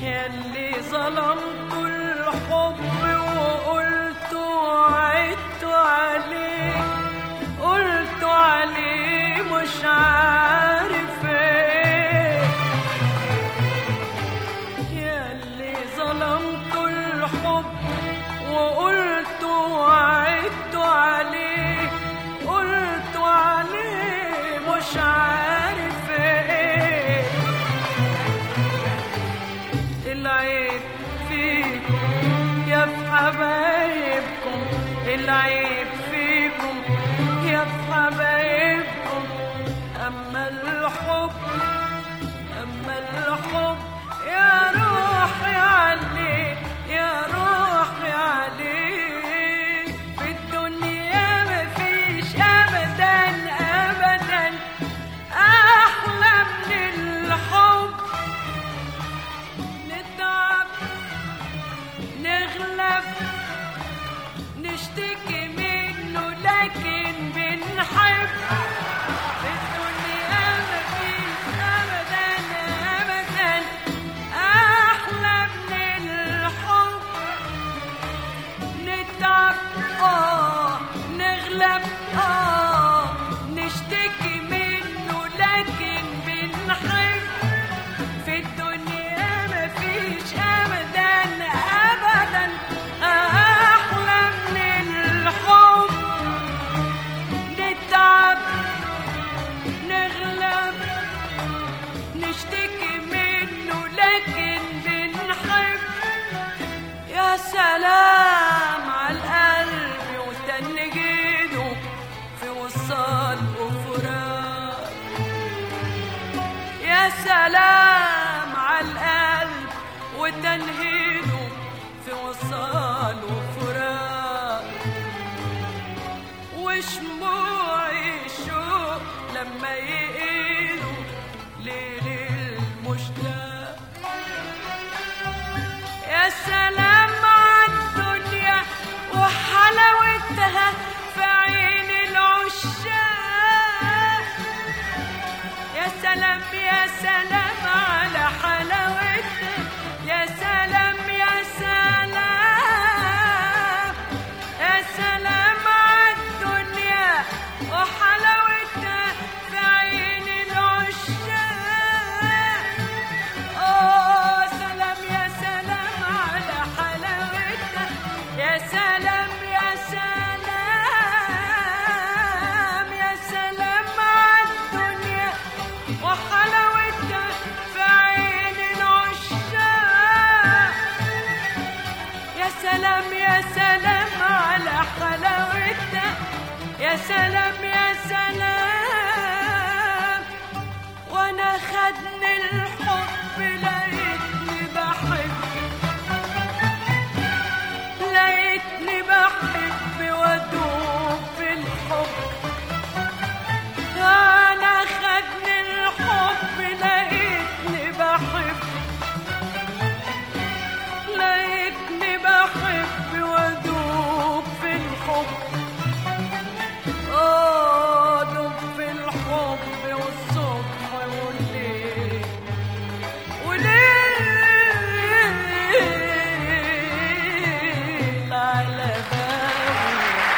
kendi zalamda العيب فيكم يا حبايبكم أما الحب düştük سلام على القلب وتنجده في وصال غفران يا سلام على القلب وتنهيده في وصال غفران وشموع الشوق لما يقيله ليل المشتاق. sana.